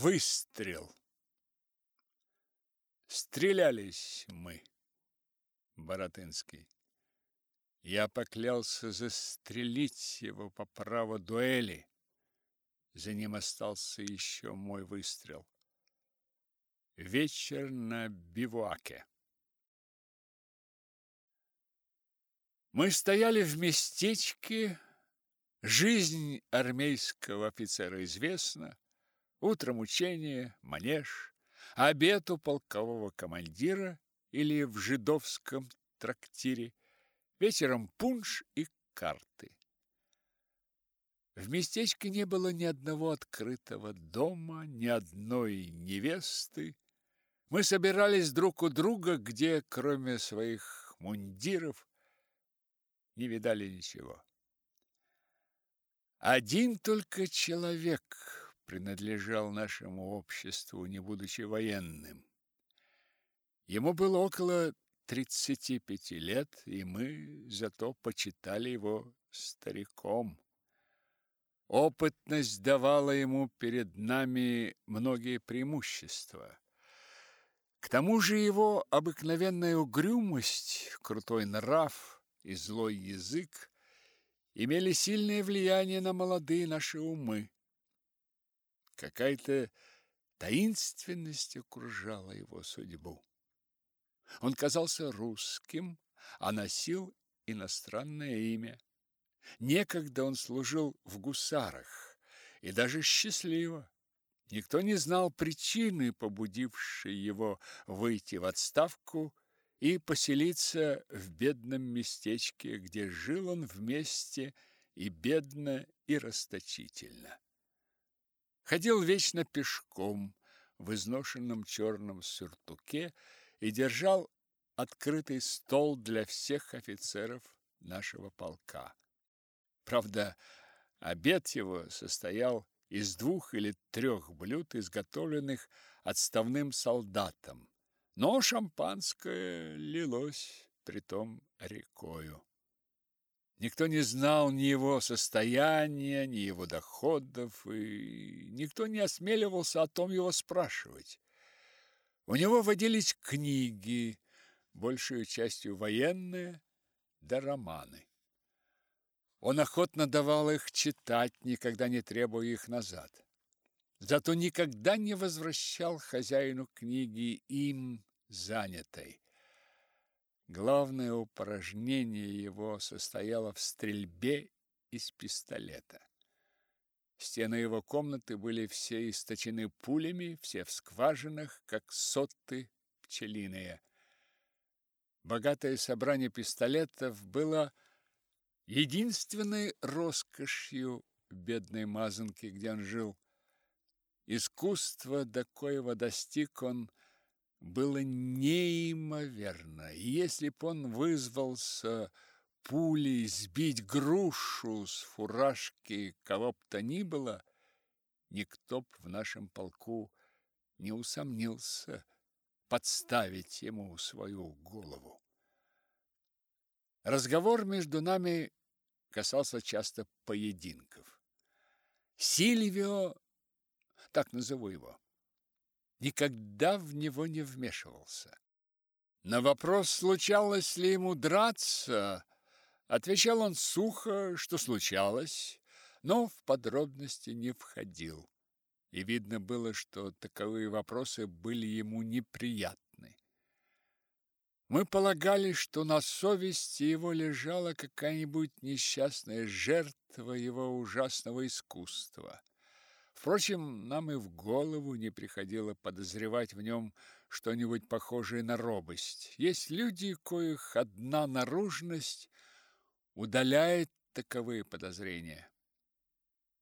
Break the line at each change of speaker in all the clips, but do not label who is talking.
Выстрел. Стрелялись мы, Боротынский. Я поклялся застрелить его по праву дуэли. За ним остался еще мой выстрел. Вечер на бивуаке. Мы стояли в местечке. Жизнь армейского офицера известна. Утром учение, манеж, обед у полкового командира или в жидовском трактире, вечером пунш и карты. В местечке не было ни одного открытого дома, ни одной невесты. Мы собирались друг у друга, где, кроме своих мундиров, не видали ничего. Один только человек принадлежал нашему обществу, не будучи военным. Ему было около тридцати пяти лет, и мы зато почитали его стариком. Опытность давала ему перед нами многие преимущества. К тому же его обыкновенная угрюмость, крутой нрав и злой язык имели сильное влияние на молодые наши умы. Какая-то таинственность окружала его судьбу. Он казался русским, а носил иностранное имя. Некогда он служил в гусарах, и даже счастливо. Никто не знал причины, побудившей его выйти в отставку и поселиться в бедном местечке, где жил он вместе и бедно, и расточительно. Ходил вечно пешком в изношенном черном сюртуке и держал открытый стол для всех офицеров нашего полка. Правда, обед его состоял из двух или трех блюд, изготовленных отставным солдатом, но шампанское лилось притом рекою. Никто не знал ни его состояния, ни его доходов, и никто не осмеливался о том его спрашивать. У него водились книги, большую частью военные, да романы. Он охотно давал их читать, никогда не требуя их назад. Зато никогда не возвращал хозяину книги им занятой. Главное упражнение его состояло в стрельбе из пистолета. Стены его комнаты были все источены пулями, все в скважинах, как соты пчелиные. Богатое собрание пистолетов было единственной роскошью бедной мазанки, где он жил. Искусство, до коего достиг он, было неимоверно. И если б он вызвался пулей сбить грушу с фуражки кого б то ни было, никто б в нашем полку не усомнился подставить ему свою голову. Разговор между нами касался часто поединков. Сильвио, так назову его, никогда в него не вмешивался. На вопрос, случалось ли ему драться, отвечал он сухо, что случалось, но в подробности не входил. И видно было, что таковые вопросы были ему неприятны. Мы полагали, что на совести его лежала какая-нибудь несчастная жертва его ужасного искусства. Впрочем, нам и в голову не приходило подозревать в нем что-нибудь похожее на робость. Есть люди, коих одна наружность удаляет таковые подозрения.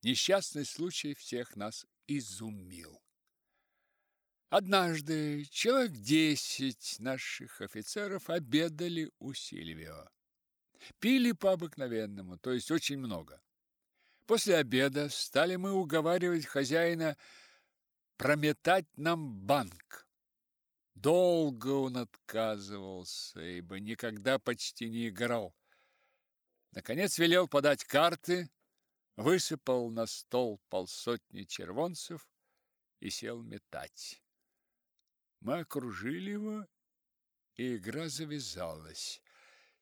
Несчастный случай всех нас изумил. Однажды человек десять наших офицеров обедали у Сильвио. Пили по-обыкновенному, то есть очень много. После обеда стали мы уговаривать хозяина прометать нам банк. Долго он отказывался, ибо никогда почти не играл. Наконец велел подать карты, высыпал на стол полсотни червонцев и сел метать. Мы окружили его, и игра завязалась.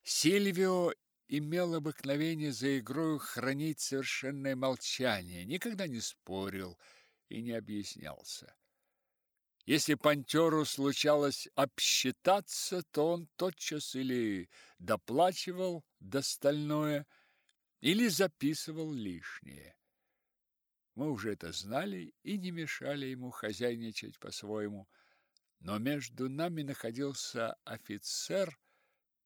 Сильвио имел обыкновение за игрой хранить совершенное молчание, никогда не спорил и не объяснялся. Если пантеру случалось обсчитаться, то он тотчас или доплачивал достальное, или записывал лишнее. Мы уже это знали и не мешали ему хозяйничать по-своему. Но между нами находился офицер,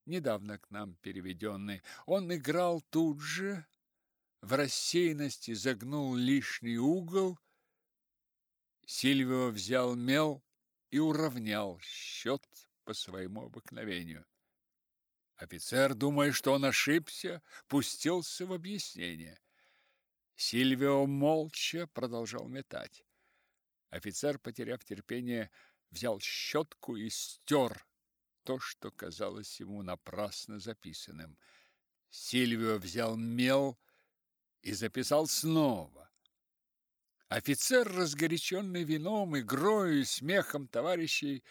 недавно к нам переведенный. Он играл тут же, в рассеянности загнул лишний угол. Сильвио взял мел и уравнял счет по своему обыкновению. Офицер, думая, что он ошибся, пустился в объяснение. Сильвио молча продолжал метать. Офицер, потеряв терпение, взял щетку и стер то, что казалось ему напрасно записанным. Сильвио взял мел и записал снова. Офицер, разгоряченный вином, игрой и смехом товарищей,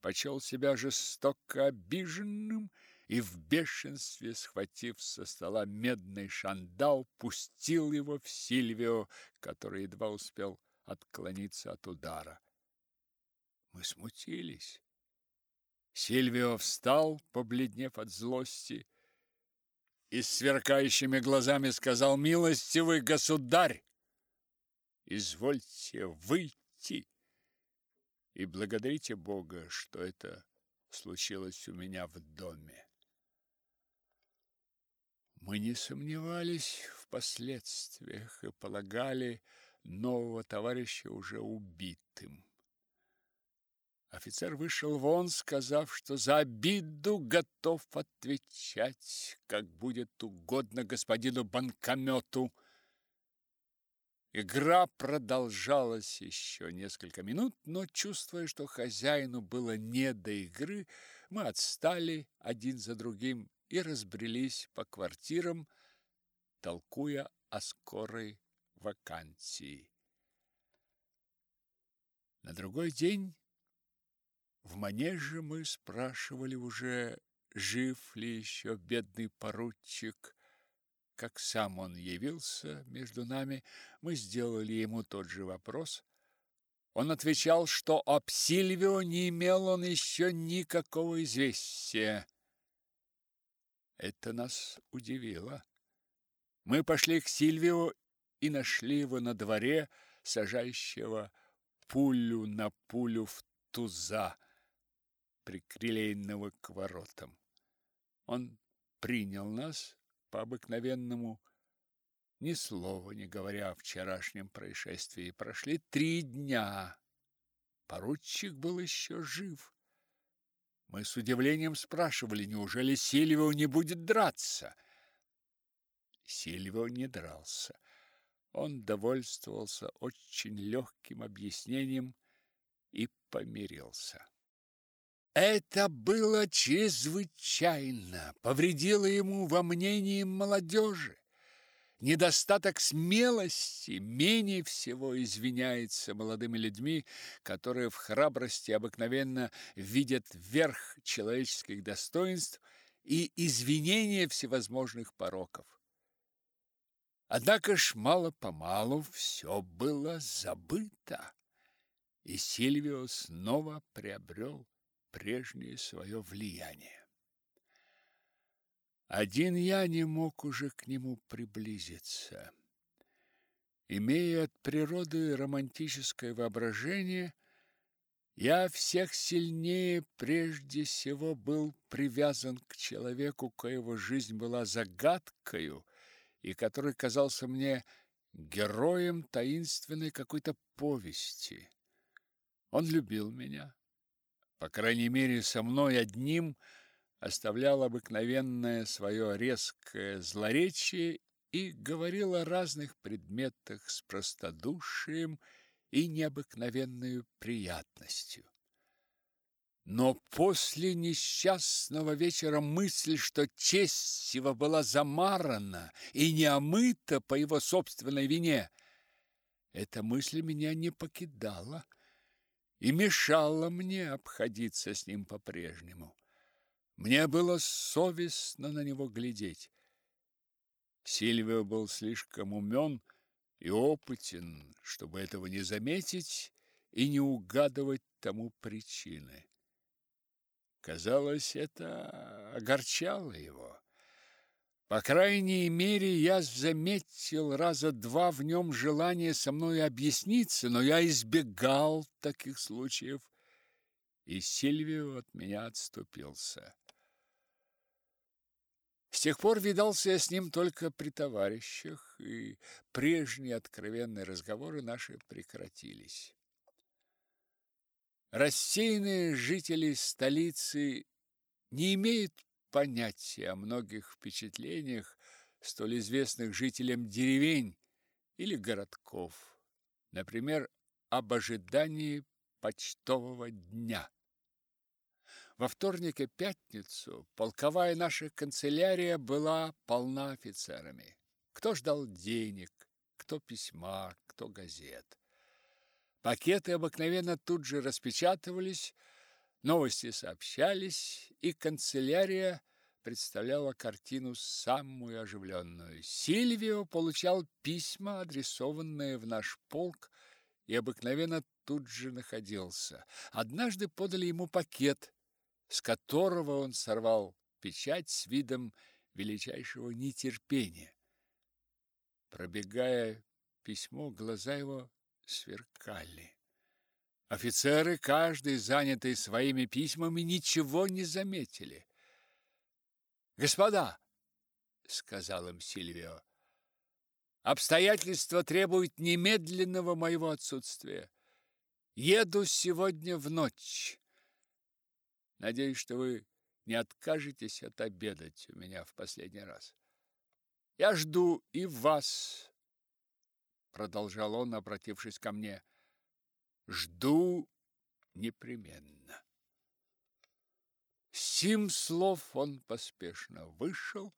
почел себя жестоко обиженным и в бешенстве, схватив со стола медный шандал, пустил его в Сильвио, который едва успел отклониться от удара. Мы смутились. Сильвио встал, побледнев от злости, и с сверкающими глазами сказал: "Милостивый государь, извольте выйти и благодарите Бога, что это случилось у меня в доме". Мы не сомневались в последствиях и полагали нового товарища уже убитым. Офицер вышел вон, сказав, что за обиду готов отвечать, как будет угодно господину банкомету. Игра продолжалась еще несколько минут, но, чувствуя, что хозяину было не до игры, мы отстали один за другим и разбрелись по квартирам, толкуя о скорой вакансии. На другой день в манеже мы спрашивали уже, жив ли еще бедный поручик. Как сам он явился между нами, мы сделали ему тот же вопрос. Он отвечал, что об Сильвио не имел он еще никакого известия. Это нас удивило. Мы пошли к Сильвио и нашли его на дворе, сажающего пулю на пулю в туза, приклеенного к воротам. Он принял нас по обыкновенному, ни слова не говоря о вчерашнем происшествии. Прошли три дня. Поручик был еще жив. Мы с удивлением спрашивали, неужели Сильвио не будет драться? Сильвио не дрался. Он довольствовался очень легким объяснением и помирился. Это было чрезвычайно, повредило ему во мнении молодежи. Недостаток смелости менее всего извиняется молодыми людьми, которые в храбрости обыкновенно видят верх человеческих достоинств и извинения всевозможных пороков. Однако ж мало-помалу все было забыто, и Сильвио снова приобрел прежнее свое влияние. Один я не мог уже к нему приблизиться. Имея от природы романтическое воображение, я всех сильнее прежде всего был привязан к человеку, коего жизнь была загадкою и который казался мне героем таинственной какой-то повести. Он любил меня, по крайней мере, со мной одним – оставлял обыкновенное свое резкое злоречие и говорил о разных предметах с простодушием и необыкновенной приятностью. Но после несчастного вечера мысль, что честь его была замарана и не омыта по его собственной вине, Эта мысль меня не покидала и мешала мне обходиться с ним по-прежнему. Мне было совестно на него глядеть. Сильвио был слишком умен и опытен, чтобы этого не заметить и не угадывать тому причины. Казалось, это огорчало его. По крайней мере, я заметил раза два в нем желание со мной объясниться, но я избегал таких случаев, и Сильвио от меня отступился. С тех пор видался я с ним только при товарищах, и прежние откровенные разговоры наши прекратились. Рассеянные жители столицы не имеют понятия о многих впечатлениях, столь известных жителям деревень или городков, например, об ожидании почтового дня. Во вторник и пятницу полковая наша канцелярия была полна офицерами. Кто ждал денег, кто письма, кто газет. Пакеты обыкновенно тут же распечатывались, новости сообщались, и канцелярия представляла картину самую оживленную. Сильвио получал письма, адресованные в наш полк, и обыкновенно тут же находился. Однажды подали ему пакет, с которого он сорвал печать с видом величайшего нетерпения. Пробегая письмо, глаза его сверкали. Офицеры, каждый занятый своими письмами, ничего не заметили. «Господа!» — сказал им Сильвио. «Обстоятельства требуют немедленного моего отсутствия. Еду сегодня в ночь. Надеюсь, что вы не откажетесь отобедать у меня в последний раз. Я жду и вас продолжал он, обратившись ко мне. Жду непременно. Сим слов он поспешно вышел,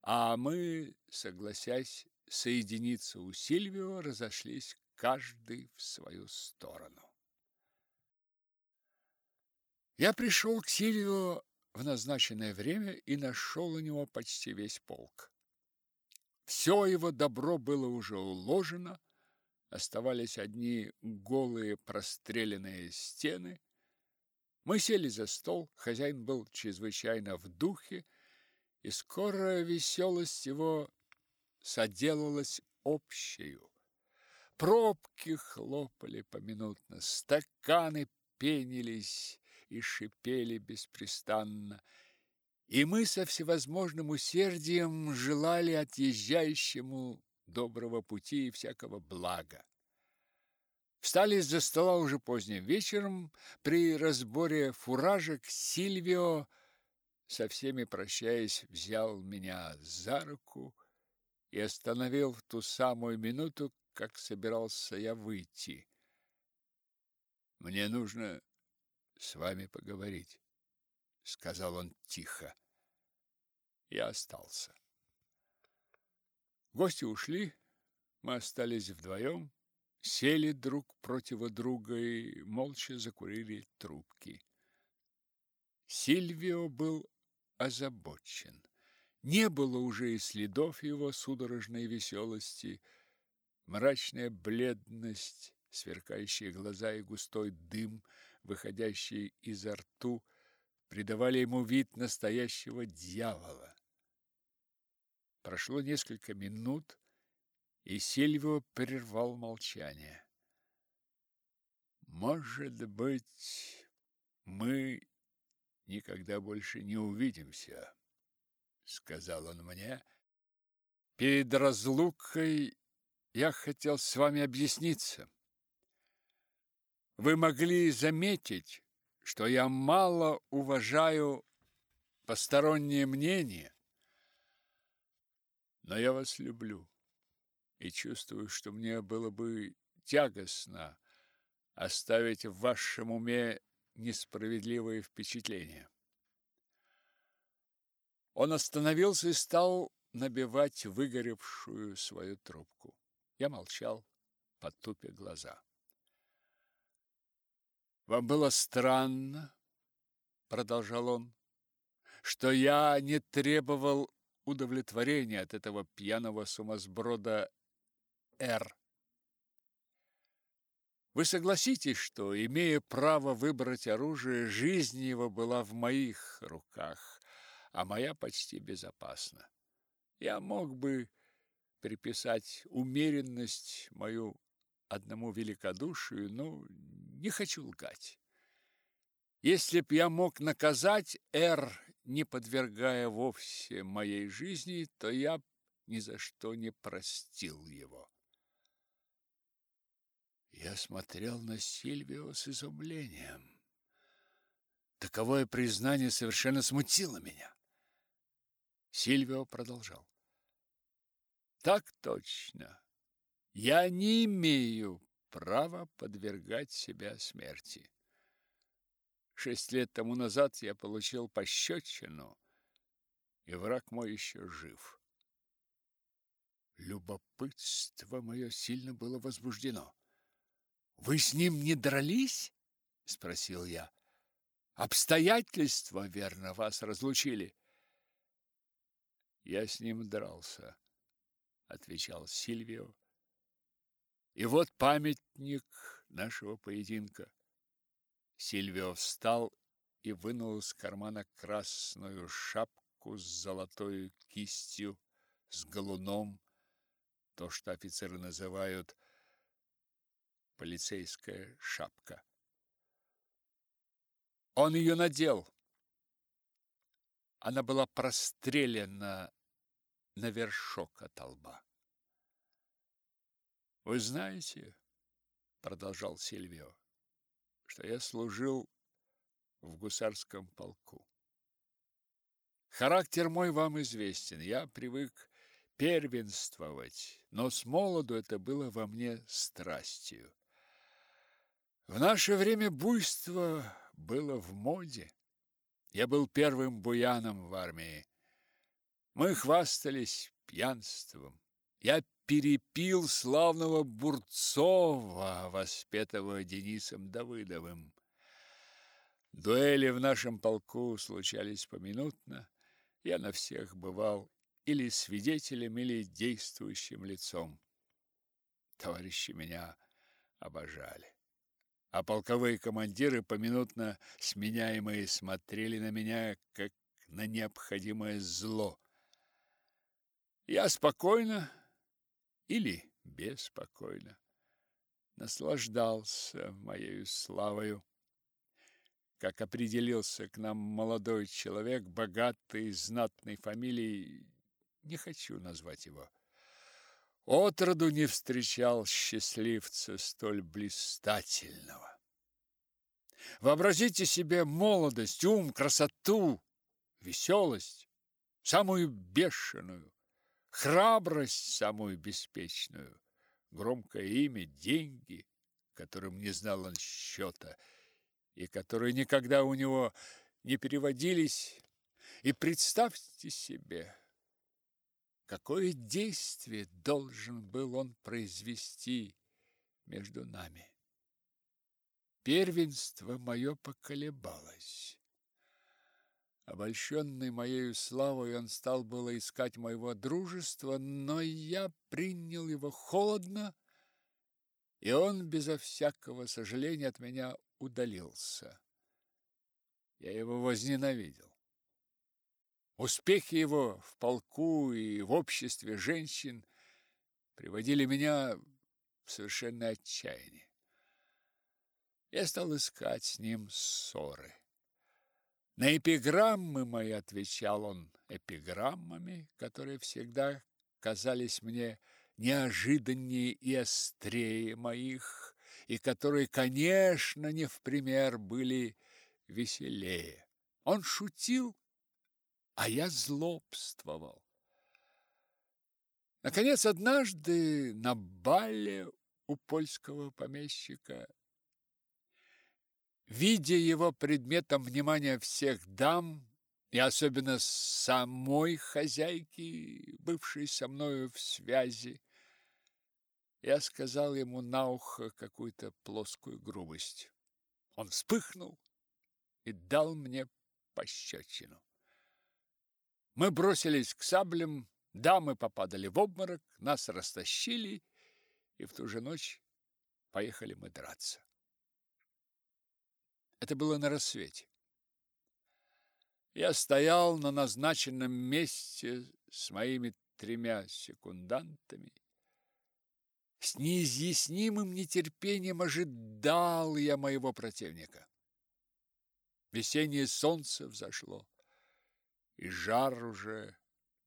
а мы, согласясь соединиться у Сильвио, разошлись каждый в свою сторону. Я пришел к Сильвио в назначенное время и нашел у него почти весь полк. Все его добро было уже уложено, оставались одни голые простреленные стены. Мы сели за стол, хозяин был чрезвычайно в духе, и скоро веселость его соделалась общею. Пробки хлопали поминутно, стаканы пенились и шипели беспрестанно, и мы со всевозможным усердием желали отъезжающему доброго пути и всякого блага. Встали за стола уже поздним вечером. При разборе фуражек Сильвио, со всеми прощаясь, взял меня за руку и остановил в ту самую минуту, как собирался я выйти. «Мне нужно с вами поговорить» сказал он тихо. Я остался. Гости ушли, мы остались вдвоем, сели друг против друга и молча закурили трубки. Сильвио был озабочен. Не было уже и следов его судорожной веселости, мрачная бледность, сверкающие глаза и густой дым, выходящий изо рту – придавали ему вид настоящего дьявола. Прошло несколько минут, и Сильвио прервал молчание. Может быть, мы никогда больше не увидимся, сказал он мне. Перед разлукой я хотел с вами объясниться. Вы могли заметить, что я мало уважаю посторонние мнения, но я вас люблю и чувствую, что мне было бы тягостно оставить в вашем уме несправедливые впечатления. Он остановился и стал набивать выгоревшую свою трубку. Я молчал, потупя глаза. «Вам было странно, — продолжал он, — что я не требовал удовлетворения от этого пьяного сумасброда Р. Вы согласитесь, что, имея право выбрать оружие, жизнь его была в моих руках, а моя почти безопасна. Я мог бы приписать умеренность мою одному великодушию, но не хочу лгать. Если б я мог наказать Р, не подвергая вовсе моей жизни, то я ни за что не простил его. Я смотрел на Сильвио с изумлением. Таковое признание совершенно смутило меня. Сильвио продолжал. Так точно. Я не имею права подвергать себя смерти. Шесть лет тому назад я получил пощечину, и враг мой еще жив. Любопытство мое сильно было возбуждено. Вы с ним не дрались? спросил я. Обстоятельства, верно, вас разлучили. Я с ним дрался, отвечал Сильвио. И вот памятник нашего поединка. Сильвио встал и вынул из кармана красную шапку с золотой кистью, с галуном, то, что офицеры называют полицейская шапка. Он ее надел. Она была прострелена на вершок от лба. Вы знаете, продолжал Сильвио, что я служил в гусарском полку. Характер мой вам известен. Я привык первенствовать, но с молоду это было во мне страстью. В наше время буйство было в моде. Я был первым буяном в армии. Мы хвастались пьянством. Я перепил славного Бурцова, воспетого Денисом Давыдовым. Дуэли в нашем полку случались поминутно. Я на всех бывал или свидетелем, или действующим лицом. Товарищи меня обожали а полковые командиры, поминутно сменяемые, смотрели на меня, как на необходимое зло. Я спокойно или беспокойно наслаждался моей славою. Как определился к нам молодой человек, богатый, знатной фамилией, не хочу назвать его, Отроду не встречал счастливца столь блистательного. Вообразите себе молодость, ум, красоту, веселость, самую бешеную, храбрость самую беспечную, громкое имя, деньги, которым не знал он счета, и которые никогда у него не переводились. И представьте себе, Какое действие должен был он произвести между нами? Первенство мое поколебалось. Обольщенный моею славой, он стал было искать моего дружества, но я принял его холодно, и он безо всякого сожаления от меня удалился. Я его возненавидел. Успехи его в полку и в обществе женщин приводили меня в совершенное отчаяние. Я стал искать с ним ссоры. На эпиграммы мои отвечал он эпиграммами, которые всегда казались мне неожиданнее и острее моих, и которые, конечно, не в пример были веселее. Он шутил а я злобствовал. Наконец, однажды на бале у польского помещика, видя его предметом внимания всех дам, и особенно самой хозяйки, бывшей со мною в связи, Я сказал ему на ухо какую-то плоскую грубость. Он вспыхнул и дал мне пощечину. Мы бросились к саблям, дамы попадали в обморок, нас растащили, и в ту же ночь поехали мы драться. Это было на рассвете. Я стоял на назначенном месте с моими тремя секундантами. С неизъяснимым нетерпением ожидал я моего противника. Весеннее солнце взошло, и жар уже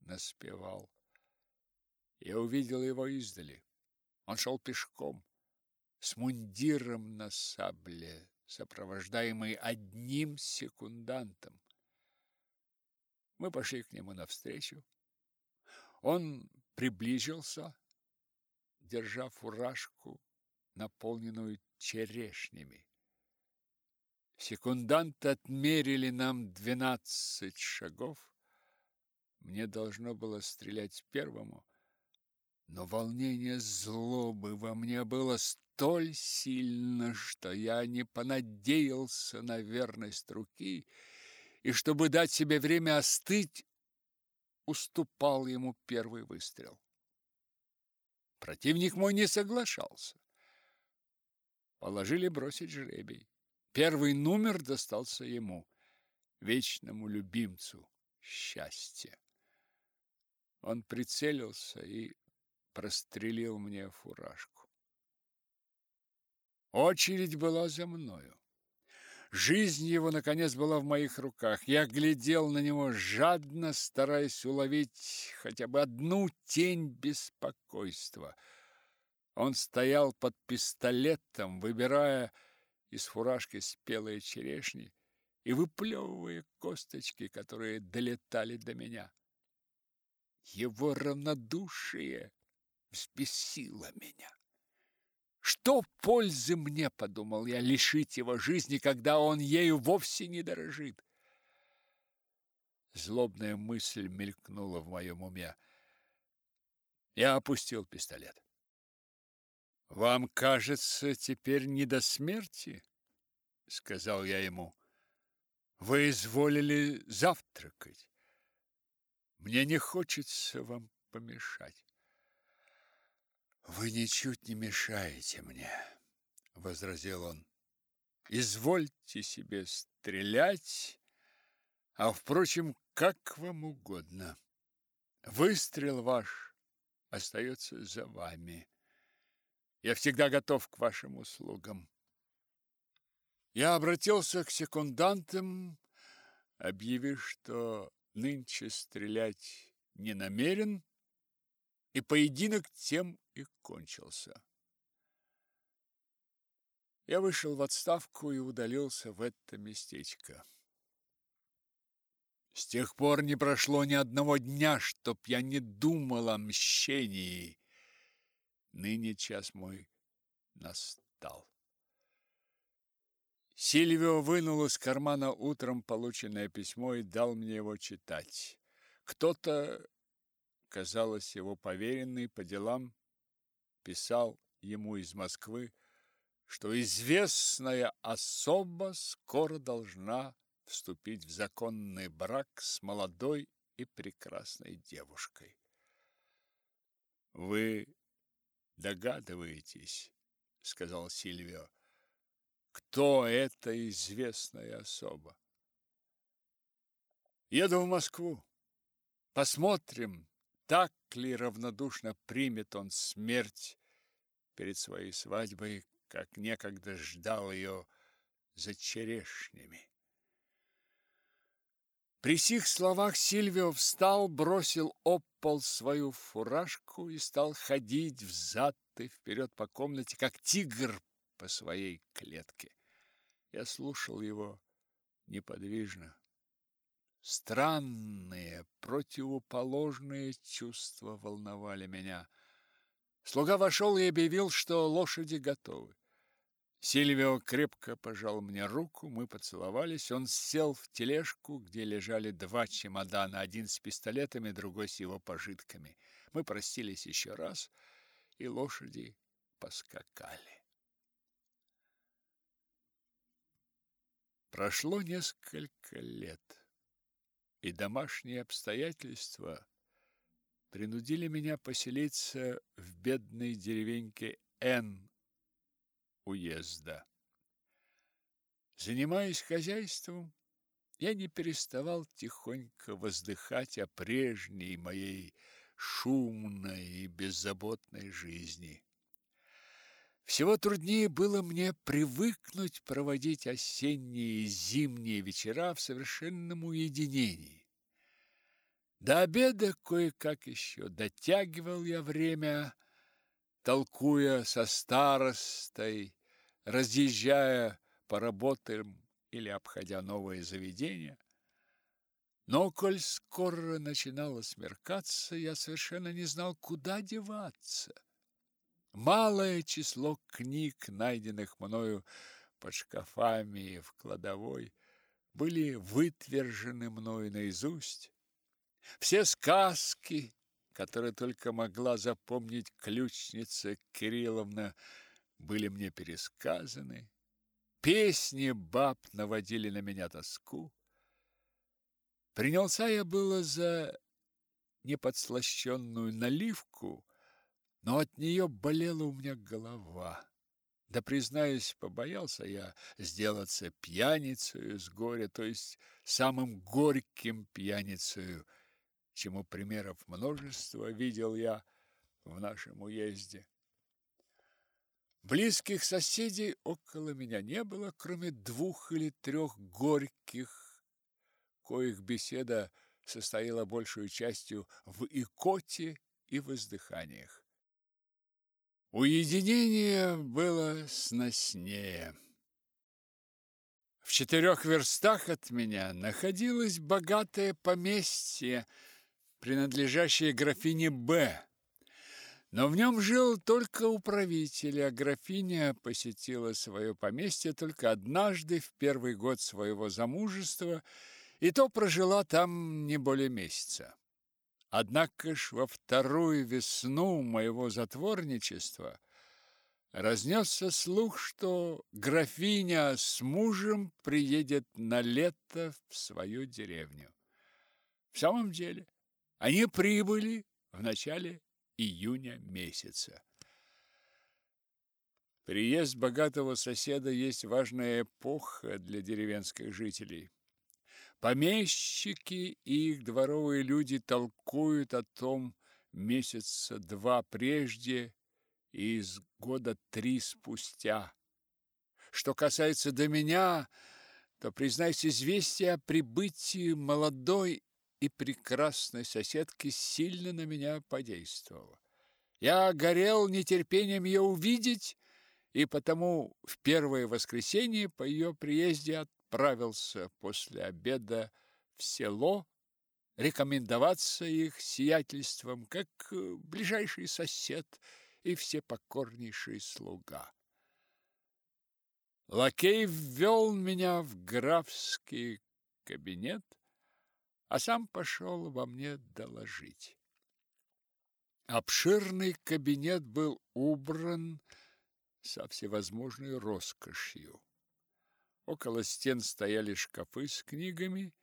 наспевал. Я увидел его издали. Он шел пешком, с мундиром на сабле, сопровождаемый одним секундантом. Мы пошли к нему навстречу. Он приблизился, держа фуражку, наполненную черешнями. Секунданты отмерили нам двенадцать шагов. Мне должно было стрелять первому, но волнение злобы во мне было столь сильно, что я не понадеялся на верность руки, и, чтобы дать себе время остыть, уступал ему первый выстрел. Противник мой не соглашался. Положили бросить жребий. Первый номер достался ему, вечному любимцу счастья. Он прицелился и прострелил мне фуражку. Очередь была за мною. Жизнь его, наконец, была в моих руках. Я глядел на него жадно, стараясь уловить хотя бы одну тень беспокойства. Он стоял под пистолетом, выбирая из фуражки спелые черешни и выплевывая косточки, которые долетали до меня. Его равнодушие взбесило меня. Что пользы мне, подумал я, лишить его жизни, когда он ею вовсе не дорожит? Злобная мысль мелькнула в моем уме. Я опустил пистолет. Вам кажется теперь не до смерти, сказал я ему. Вы изволили завтракать. Мне не хочется вам помешать. Вы ничуть не мешаете мне, возразил он. Извольте себе стрелять, а впрочем, как вам угодно. Выстрел ваш остается за вами. Я всегда готов к вашим услугам. Я обратился к секундантам, объявив, что нынче стрелять не намерен, и поединок тем и кончился. Я вышел в отставку и удалился в это местечко. С тех пор не прошло ни одного дня, чтоб я не думал о мщении. Ныне час мой настал. Сильвио вынул из кармана утром полученное письмо и дал мне его читать. Кто-то, казалось, его поверенный по делам, писал ему из Москвы, что известная особа скоро должна вступить в законный брак с молодой и прекрасной девушкой. Вы догадываетесь, сказал Сильвио, кто эта известная особа? Еду в Москву. Посмотрим, так ли равнодушно примет он смерть перед своей свадьбой, как некогда ждал ее за черешнями. При сих словах Сильвио встал, бросил об пол свою фуражку и стал ходить взад и вперед по комнате, как тигр по своей клетке. Я слушал его неподвижно. Странные, противоположные чувства волновали меня. Слуга вошел и объявил, что лошади готовы. Сильвио крепко пожал мне руку, мы поцеловались. Он сел в тележку, где лежали два чемодана, один с пистолетами, другой с его пожитками. Мы простились еще раз, и лошади поскакали. Прошло несколько лет, и домашние обстоятельства принудили меня поселиться в бедной деревеньке Н уезда. Занимаясь хозяйством, я не переставал тихонько воздыхать о прежней моей шумной и беззаботной жизни. Всего труднее было мне привыкнуть проводить осенние и зимние вечера в совершенном уединении. До обеда кое-как еще дотягивал я время, толкуя со старостой, разъезжая по работам или обходя новые заведения. Но, коль скоро начинало смеркаться, я совершенно не знал, куда деваться. Малое число книг, найденных мною под шкафами и в кладовой, были вытвержены мною наизусть. Все сказки, которые только могла запомнить ключница Кирилловна, были мне пересказаны. Песни баб наводили на меня тоску. Принялся я было за неподслащенную наливку, но от нее болела у меня голова. Да, признаюсь, побоялся я сделаться пьяницей с горя, то есть самым горьким пьяницей, чему примеров множество видел я в нашем уезде. Близких соседей около меня не было, кроме двух или трех горьких, коих беседа состояла большую частью в икоте и воздыханиях. Уединение было сноснее. В четырех верстах от меня находилось богатое поместье, принадлежащее графине Б. Но в нем жил только управитель, а графиня посетила свое поместье только однажды в первый год своего замужества, и то прожила там не более месяца. Однако ж во вторую весну моего затворничества разнесся слух, что графиня с мужем приедет на лето в свою деревню. В самом деле, они прибыли в начале июня месяца. Приезд богатого соседа есть важная эпоха для деревенских жителей. Помещики и их дворовые люди толкуют о том месяца два прежде и из года три спустя. Что касается до меня, то, признаюсь, известие о прибытии молодой и прекрасной соседки сильно на меня подействовало. Я горел нетерпением ее увидеть, и потому в первое воскресенье по ее приезде отправился после обеда в село рекомендоваться их сиятельством как э, ближайший сосед и всепокорнейший слуга. Лакей ввел меня в графский кабинет, а сам пошел во мне доложить. Обширный кабинет был убран со всевозможной роскошью. Около стен стояли шкафы с книгами,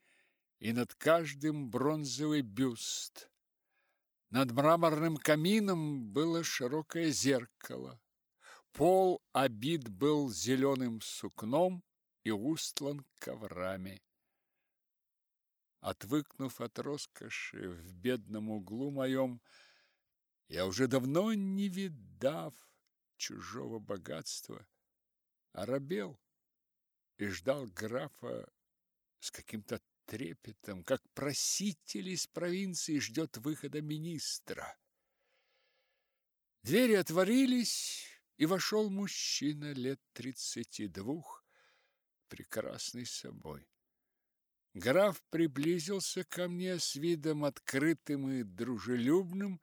и над каждым бронзовый бюст. Над мраморным камином было широкое зеркало. Пол обит был зеленым сукном и устлан коврами. Отвыкнув от роскоши в бедном углу моем, я уже давно не видав чужого богатства, оробел и ждал графа с каким-то трепетом, как проситель из провинции ждет выхода министра. Двери отворились, и вошел мужчина лет тридцати двух, прекрасный собой. Граф приблизился ко мне с видом открытым и дружелюбным.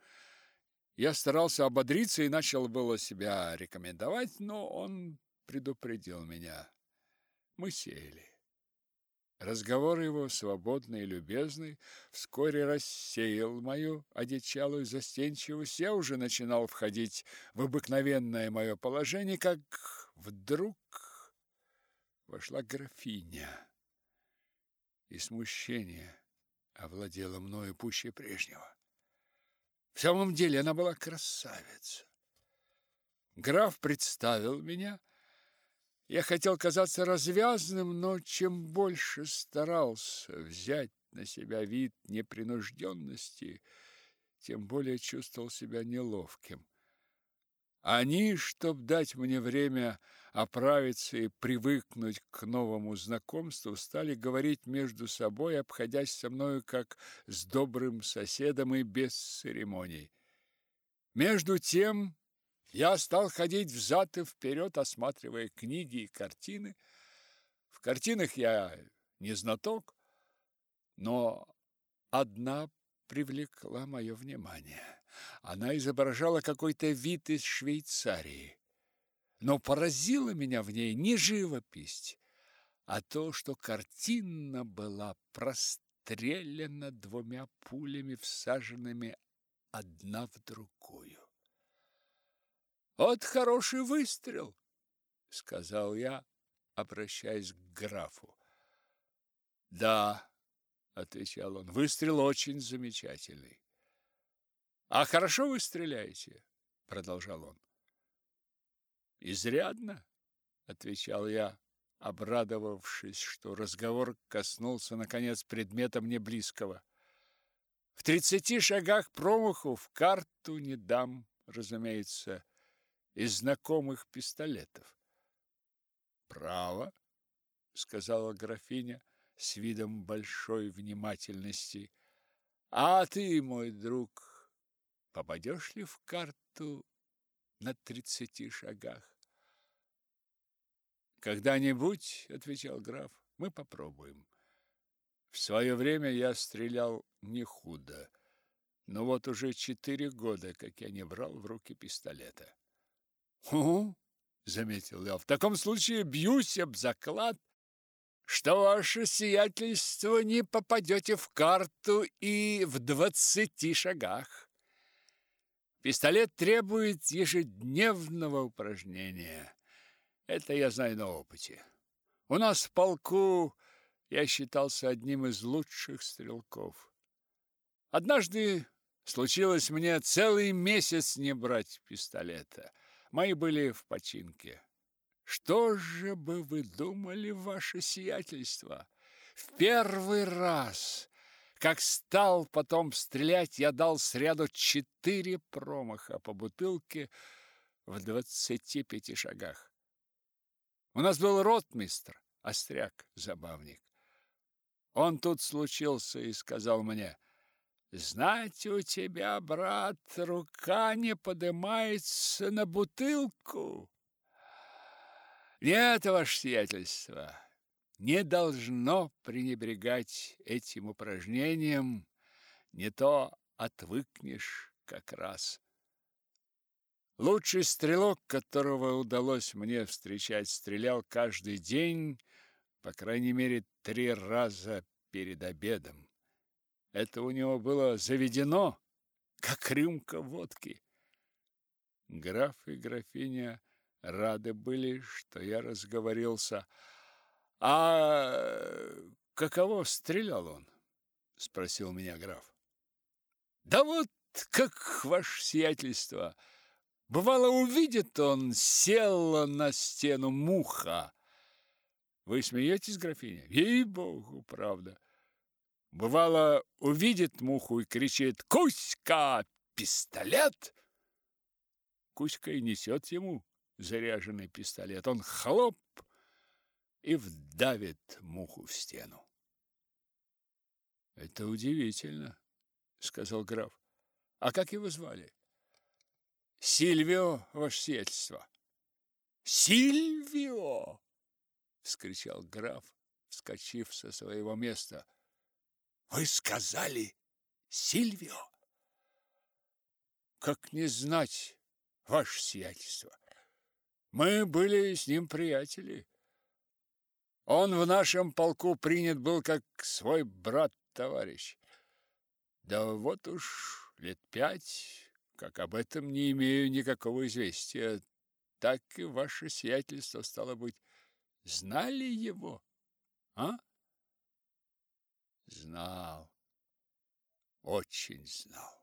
Я старался ободриться и начал было себя рекомендовать, но он предупредил меня. Мы сели. Разговор его, свободный и любезный, вскоре рассеял мою одичалую застенчивость. Я уже начинал входить в обыкновенное мое положение, как вдруг вошла графиня, и смущение овладело мною пуще прежнего. В самом деле она была красавица. Граф представил меня. Я хотел казаться развязным, но чем больше старался взять на себя вид непринужденности, тем более чувствовал себя неловким. Они, чтоб дать мне время оправиться и привыкнуть к новому знакомству, стали говорить между собой, обходясь со мною как с добрым соседом и без церемоний. Между тем я стал ходить взад и вперед, осматривая книги и картины. В картинах я не знаток, но одна привлекла мое внимание. Она изображала какой-то вид из Швейцарии но поразило меня в ней не живопись, а то, что картина была прострелена двумя пулями, всаженными одна в другую. «Вот хороший выстрел!» — сказал я, обращаясь к графу. «Да», — отвечал он, — «выстрел очень замечательный». «А хорошо вы стреляете?» — продолжал он. Изрядно, отвечал я, обрадовавшись, что разговор коснулся наконец предмета мне близкого. В тридцати шагах промаху в карту не дам, разумеется, из знакомых пистолетов. Право, сказала графиня с видом большой внимательности. А ты, мой друг, попадешь ли в карту на тридцати шагах. Когда-нибудь, отвечал граф, мы попробуем. В свое время я стрелял не худо, но вот уже четыре года, как я не брал в руки пистолета. Ху, заметил я. В таком случае бьюсь об заклад, что ваше сиятельство не попадете в карту и в двадцати шагах. Пистолет требует ежедневного упражнения. Это я знаю на опыте. У нас в полку я считался одним из лучших стрелков. Однажды случилось мне целый месяц не брать пистолета. Мои были в починке. Что же бы вы думали, ваше сиятельство? В первый раз как стал потом стрелять, я дал сряду четыре промаха по бутылке в двадцати пяти шагах. У нас был ротмистр, остряк, забавник. Он тут случился и сказал мне, «Знать у тебя, брат, рука не поднимается на бутылку». Нет, ваше сиятельство, не должно пренебрегать этим упражнением, не то отвыкнешь как раз. Лучший стрелок, которого удалось мне встречать, стрелял каждый день, по крайней мере, три раза перед обедом. Это у него было заведено, как рюмка водки. Граф и графиня рады были, что я разговорился а каково стрелял он? спросил меня граф. Да вот как ваше сиятельство. Бывало, увидит он, села на стену муха. Вы смеетесь, графиня? Ей-богу, правда. Бывало, увидит муху и кричит «Кузька, пистолет!» Кузька и несет ему заряженный пистолет. Он хлоп и вдавит муху в стену. Это удивительно, сказал граф. А как его звали? Сильвио, ваше сиятельство. Сильвио! вскричал граф, вскочив со своего места. Вы сказали Сильвио? Как не знать, ваше сиятельство? Мы были с ним приятели. Он в нашем полку принят был как свой брат-товарищ. Да вот уж лет пять, как об этом не имею никакого известия, так и ваше сиятельство, стало быть, знали его, а? Знал, очень знал.